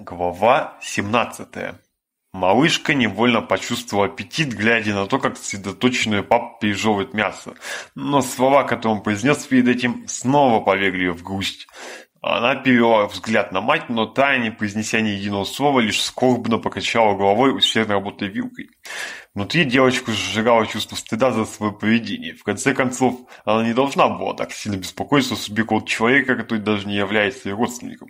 Глава 17. Малышка невольно почувствовала аппетит, глядя на то, как сосредоточенную пап пережевывает мясо. Но слова, которые он произнес перед этим, снова повергли ее в грусть. Она перевела взгляд на мать, но та, не произнеся ни единого слова, лишь скорбно покачала головой, усердно работая вилкой. Внутри девочку сжигало чувство стыда за свое поведение. В конце концов, она не должна была так сильно беспокоиться о судьбе какого человека, который даже не является ее родственником.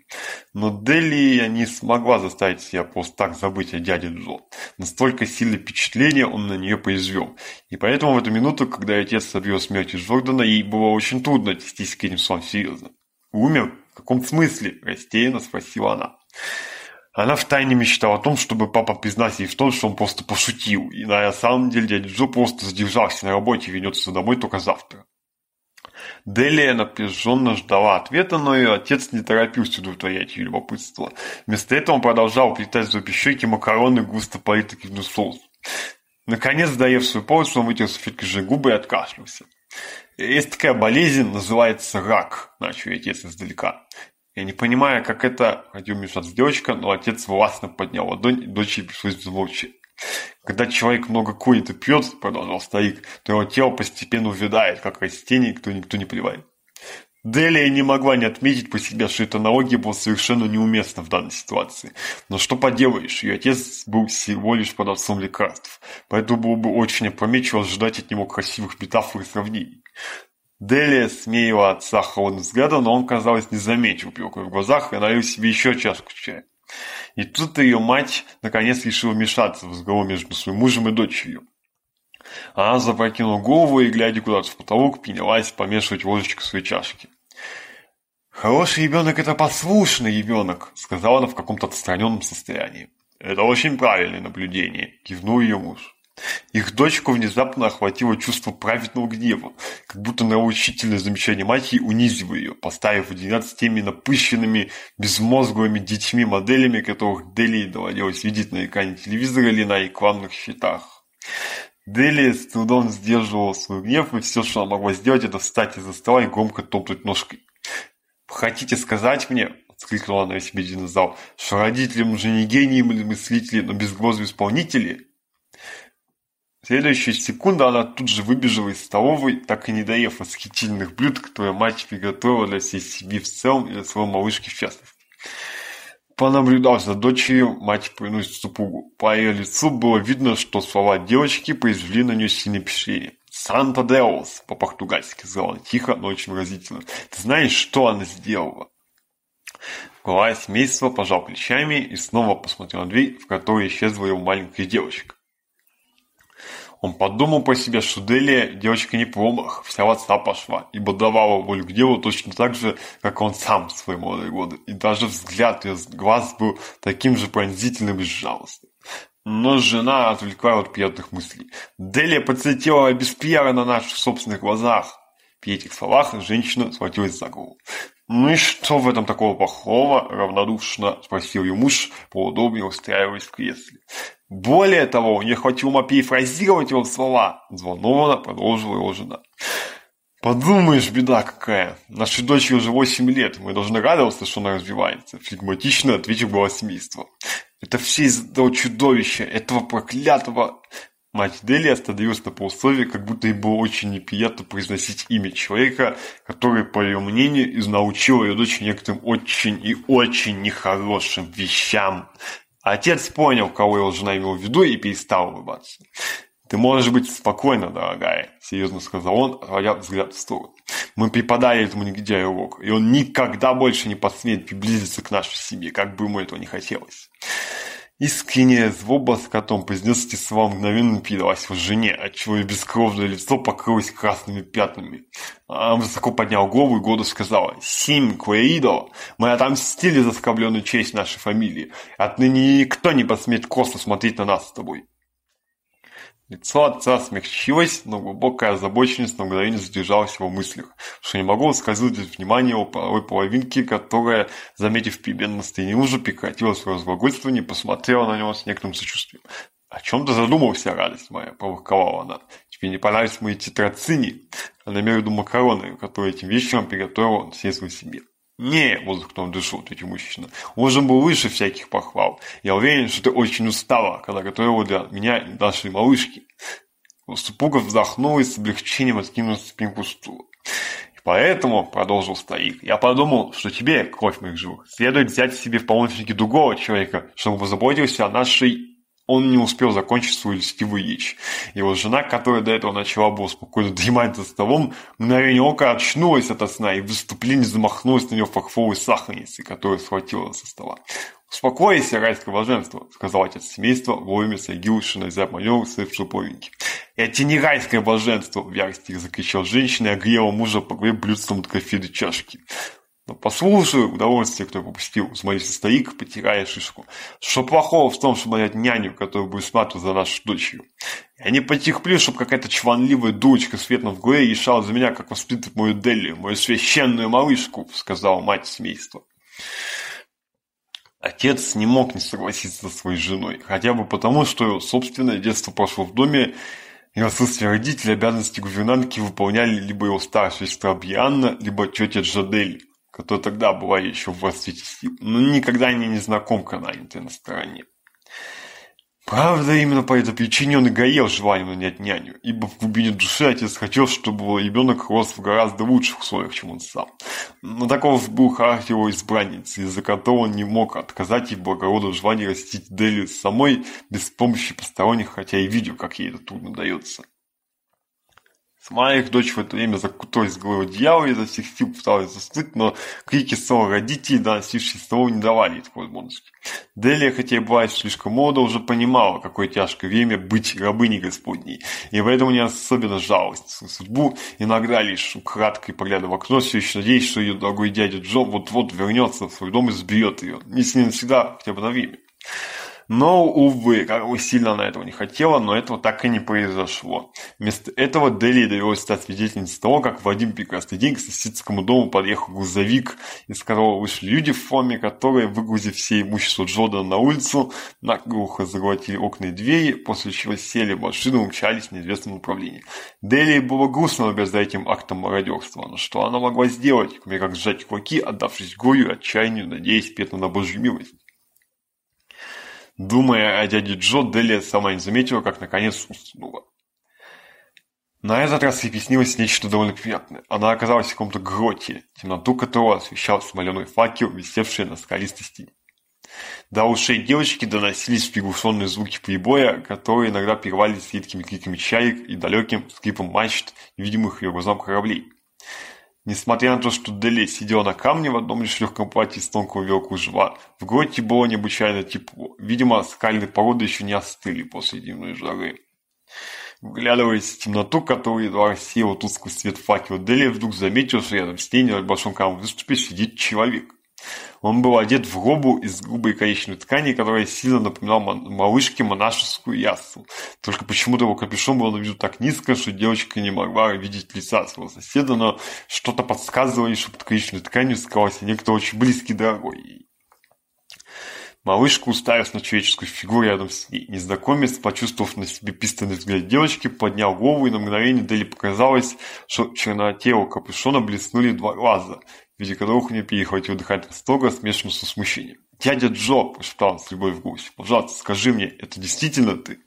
Но Дели не смогла заставить себя просто так забыть о дяде Джо. Настолько сильное впечатление он на нее произвел. И поэтому в эту минуту, когда отец объявил смерти Джордана, ей было очень трудно отнестись к этим словам серьезно. Умер каком смысле рассеянно ну, спросила она она втайне мечтала о том, чтобы папа признался ей в том, что он просто пошутил, и на самом деле дядя Джо просто задержался на работе и вернется домой только завтра. Делия напряженно ждала ответа, но ее отец не торопился удовлетворять ее любопытство. Вместо этого он продолжал плетать в зубе щеки макароны, густо политый соус. Наконец, доев свою порцию, он вытер салфеткой же губы и откашлялся. Есть такая болезнь, называется рак. Начал отец издалека. Я не понимаю, как это, хотел вмешаться девочка, но отец властно поднял ладонь, и дочери пришлось звучи. Когда человек много курит и пьет, продолжал старик, то его тело постепенно увядает, как растение, кто никто не плевает. Делия не могла не отметить про себя, что эта аналогия была совершенно неуместна в данной ситуации. Но что поделаешь, ее отец был всего лишь продавцом лекарств, поэтому было бы очень опрометчиво ожидать от него красивых метафор и сравнений. Делия смеяла отца холодным взглядом, но он, казалось, не заметил белку в глазах и налил себе еще чашку чая. И тут ее мать наконец решила вмешаться в разговор между своим мужем и дочерью. Она запрокинула голову и, глядя куда-то в потолок, принялась помешивать ложечку в своей чашке. «Хороший ребенок — это послушный ребенок», — сказала она в каком-то отстраненном состоянии. «Это очень правильное наблюдение», — кивнул ее муж. Их дочку внезапно охватило чувство праведного гнева, как будто на учительное замечание матери унизило ее, поставив в один с теми напыщенными, безмозглыми детьми-моделями, которых Дели доводилось видеть на экране телевизора или на рекламных счетах. Дели с трудом сдерживала свой гнев, и все, что она могла сделать, это встать из-за стола и громко топнуть ножкой хотите сказать мне, — вскрикнула она себе динозавр, — что родители уже не гении или мыслители, но без исполнители? В следующую она тут же выбежала из столовой, так и не доев восхитительных блюд, которые мать приготовила для всей семьи в целом и для своего малышки в частности. Понаблюдав за дочерью, мать приносит супругу. По ее лицу было видно, что слова девочки произвели на нее сильное впечатление. Санта Деус по-португальски сказала тихо, но очень выразительно. Ты знаешь, что она сделала? Глава семейства пожал плечами и снова посмотрел на дверь, в которой исчезла его маленькая девочка. Он подумал по себе, что Делия девочка не помах, вся в отца пошла, ибо давала волю к делу точно так же, как он сам в свои молодые годы, и даже взгляд ее глаз был таким же пронзительным и жалостным но жена отвлекла от приятных мыслей. Делия подсветила обеспьяра на наших собственных глазах. При этих словах женщина схватилась за голову. «Ну и что в этом такого плохого?» – равнодушно спросил ее муж, поудобнее устраиваясь в кресле. «Более того, у нее хватило ума перефразировать его слова», – взволнованно продолжила его жена. Подумаешь, беда какая. Наши дочери уже 8 лет. Мы должны радоваться, что она развивается. Флегматично ответил голос. Это все из-за этого чудовища, этого проклятого... Мать Дели остановилась на полусловии, как будто ей было очень неприятно произносить имя человека, который, по ее мнению, изнаучил ее дочь некоторым очень и очень нехорошим вещам. Отец понял, кого его жена имела в виду, и перестал улыбаться. Ты можешь быть спокойна, дорогая, — серьезно сказал он, отводя взгляд в сторону. Мы преподали этому негодяю урок, и он никогда больше не посмеет приблизиться к нашей семье, как бы ему этого не хотелось. Искренняя злоба с котом произнес эти слова мгновенно передалась его жене, отчего ее бескровное лицо покрылось красными пятнами. Она высоко поднял голову и гордо сказала «Сим, Куэидо, мы отомстили за скобленную честь нашей фамилии. Отныне никто не посмеет косо смотреть на нас с тобой». Лицо отца смягчилось, но глубокая озабоченность на мгновение задержалась в его мыслях, что не могло сказать внимание его половой половинке, которая, заметив Пибен на стене уже прекратила свое разглагольствование и посмотрела на него с некоторым сочувствием. «О чем ты задумался, радость моя?» – проворковала она. «Тебе не понравились мои тетрацини?» Она имела в виду макароны, которые этим вечером приготовил он всей своей семье. Не, возыкнул Десут эти мужчины. Он был выше всяких похвал. Я уверен, что ты очень устала, когда готовила для меня и нашей малышки. Супруга вздохнула и с облегчением откинула спинку стула. И поэтому, продолжил старик, я подумал, что тебе, кровь моих живых, следует взять себе в помощники другого человека, чтобы заботился о нашей он не успел закончить свою льстивую дичь. Его жена, которая до этого начала была спокойно дремать за столом, мгновение ока очнулась от сна и в выступлении замахнулась на него фахфовой сахарницей, которую схватила со стола. «Успокойся, райское блаженство», — сказал отец семейства, вовремя сагивший на зябманеву своих шиповеньки. «Это не райское блаженство!» — в ярости закричал женщина и огрела мужа по голове блюдцем от кофейной чашки. Ну, послушаю послушай, удовольствие, кто попустил. Смотри, старик, потирая шишку. Что плохого в том, что нанять няню, которая будет смотреть за нашу дочерью? Я не потерплю, чтобы какая-то чванливая дочка с в голове ешала за меня, как воспитывает мою Делли, мою священную малышку, сказала мать семейства. Отец не мог не согласиться со своей женой, хотя бы потому, что его собственное детство прошло в доме, и отсутствие родителей обязанности гувернантки выполняли либо его старшая сестра Бьянна, либо тетя Джадель кто тогда была еще в расцвете но ну, никогда не незнаком на на стороне. Правда, именно по этой причине он и горел желанием нанять няню, ибо в глубине души отец хотел, чтобы ребенок рос в гораздо лучших условиях, чем он сам. Но таков был характер его избранницы, из-за которого он не мог отказать ей благородного желания растить Дели самой без помощи посторонних, хотя и видел, как ей это трудно дается. Моих дочь в это время закутой с головой дьявола изо всех сил пыталась застыть, но крики снова родителей, доносившие снова, не давали этой возможности. Делия, хотя и была слишком молода, уже понимала, какое тяжкое время быть рабыней Господней, и поэтому не особенно жалость свою судьбу, иногда лишь украдкой поглядывая в окно, все еще надеясь, что ее дорогой дядя Джо вот-вот вернется в свой дом и сбьет ее, если не навсегда, хотя бы на время. Но, увы, как бы сильно она этого не хотела, но этого так и не произошло. Вместо этого Дели довелось стать свидетельницей того, как в один прекрасный день к соседскому дому подъехал грузовик, из которого вышли люди в форме, которые, выгрузив все имущество Джордана на улицу, наглухо заглотили окна и двери, после чего сели в машину и умчались в неизвестном направлении. Дели было грустно наблюдать за этим актом мародерства, но что она могла сделать, кроме как сжать кулаки, отдавшись горю, отчаянию, надеясь бедно на Божью милость? Думая о а дяде Джо, Делия сама не заметила, как наконец уснула. На этот раз ей приснилось нечто довольно приятное. Она оказалась в каком-то гроте, темноту которого освещал смоленый факел, висевший на скалистой стене. До ушей девочки доносились приглушенные звуки прибоя, которые иногда прервались редкими криками чаек и далеким скрипом мачт, невидимых ее глазам кораблей. Несмотря на то, что Дели сидел на камне в одном лишь легком платье с тонкого велку жва, в гроте было необычайно тепло. Видимо, скальные породы еще не остыли после дневной жары. Вглядываясь в темноту, которую едва рассеяла тусклый свет факела, Дели вдруг заметил, что рядом с ней на небольшом камне выступе сидит человек. Он был одет в робу из грубой коричневой ткани, которая сильно напоминала малышке монашескую ясу. Только почему-то его капюшон был на виду так низко, что девочка не могла видеть лица своего соседа, но что-то подсказывало что под коричневой тканью скрывался некто очень близкий дорогой ей. Малышка уставилась на человеческую фигуру рядом с ней. Незнакомец, почувствовав на себе пистолетный взгляд девочки, поднял голову, и на мгновение Дели показалось, что в черноте его капюшона блеснули два глаза. Великодуховне перехватил дыхательно строго, смешивался со смущением. «Дядя Джо!» – прошептал с любовью в гусь. «Пожалуйста, скажи мне, это действительно ты?»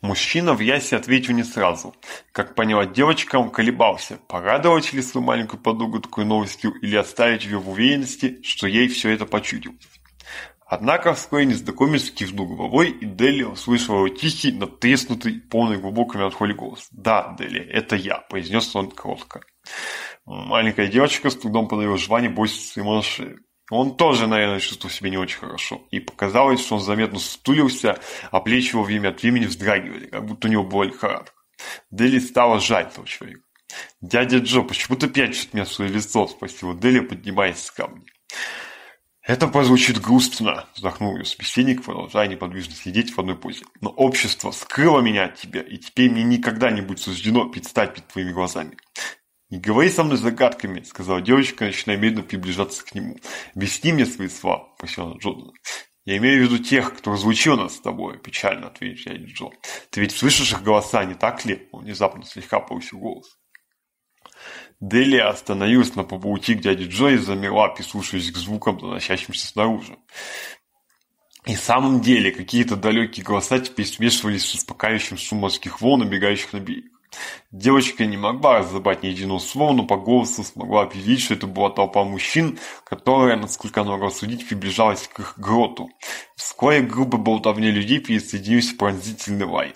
Мужчина в ясе ответил не сразу. Как поняла девочка, он колебался, порадовать ли свою маленькую подругу такой новостью или оставить ее в уверенности, что ей все это почудилось. Однако Сквейнис документский кивнул головой, и Дели услышал его тихий, натреснутый, полный глубокой меланхолии голос. «Да, Дели, это я», — произнес он коротко. Маленькая девочка с трудом подавила жвание, бросилась ему на шею. Он тоже, наверное, чувствовал себя не очень хорошо. И показалось, что он заметно стулился, а плечи его время от времени вздрагивали, как будто у него была лихорадка. Дели стало жаль этого человека. «Дядя Джо, почему ты прячешь от меня свое лицо?» – спросила Дели, поднимаясь с камня. Это прозвучит грустно, вздохнул ее собеседник, продолжая неподвижно сидеть в одной позе. Но общество скрыло меня от тебя, и теперь мне никогда не будет суждено предстать перед твоими глазами. «Не говори со мной загадками», — сказала девочка, начиная медленно приближаться к нему. «Объясни мне свои слова», — просила она «Я имею в виду тех, кто разлучил нас с тобой», — печально ответил дядя Джо. «Ты ведь слышишь их голоса, не так ли?» Он внезапно слегка повысил голос. Дели остановился на полпути к дяде Джо и замерла, прислушиваясь к звукам, доносящимся снаружи. И в самом деле какие-то далекие голоса теперь смешивались с успокаивающим суммарских волн, набегающих на берег. Девочка не могла разобрать ни единого слова, но по голосу смогла определить, что это была толпа мужчин, которая, насколько она могла судить, приближалась к их гроту. Вскоре группа болтовни людей присоединилась в пронзительный лай.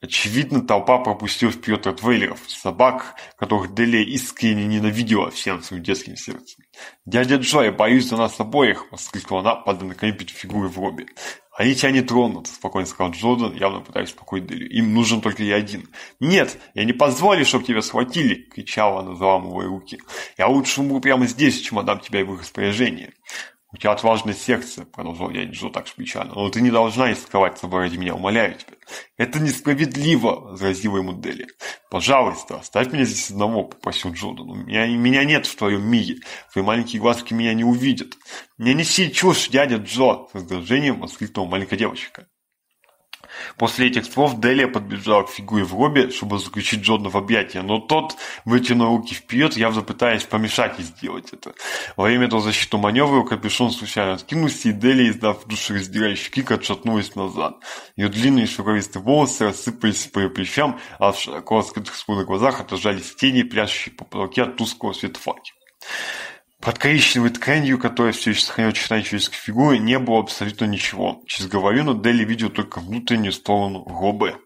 Очевидно, толпа пропустила вперед ротвейлеров, собак, которых Делия искренне ненавидела всем своим детским сердцем. «Дядя Джо, я боюсь за нас обоих!» — воскликнула она, падая на колени перед фигурой в робе. «А «Они тебя не тронут», — спокойно сказал Джордан, явно пытаясь успокоить Делию. «Им нужен только я один». «Нет, я не позволю, чтобы тебя схватили!» — кричала она, заламывая руки. «Я лучше умру прямо здесь, чем отдам тебя в их распоряжение». У тебя отважная секция, — продолжал я Джо так же печально, — но ты не должна исковать собой ради меня, умоляю тебя. Это несправедливо, — возразила ему Дели. Пожалуйста, оставь меня здесь одного, — попросил Джордан. У меня, меня нет в твоем мире. Твои маленькие глазки меня не увидят. Не неси чушь, дядя Джо, — с раздражением воскликнула маленькая девочка. После этих слов Делия подбежала к фигуре в робе, чтобы заключить Джона в объятия, но тот, вытянув руки вперед, явно пытаясь помешать и сделать это. Во время этого защитного маневра капюшон случайно откинулся, и Делия, издав душераздирающий крик, отшатнулась назад. Ее длинные шелковистые волосы рассыпались по ее плечам, а в широко раскрытых спутных глазах отражались тени, прячущие по потолке от тусклого света. Под коричневой тканью, которая все еще сохраняла очертания человеческой фигуры, не было абсолютно ничего. Через головину Дели видео только внутреннюю сторону гробы.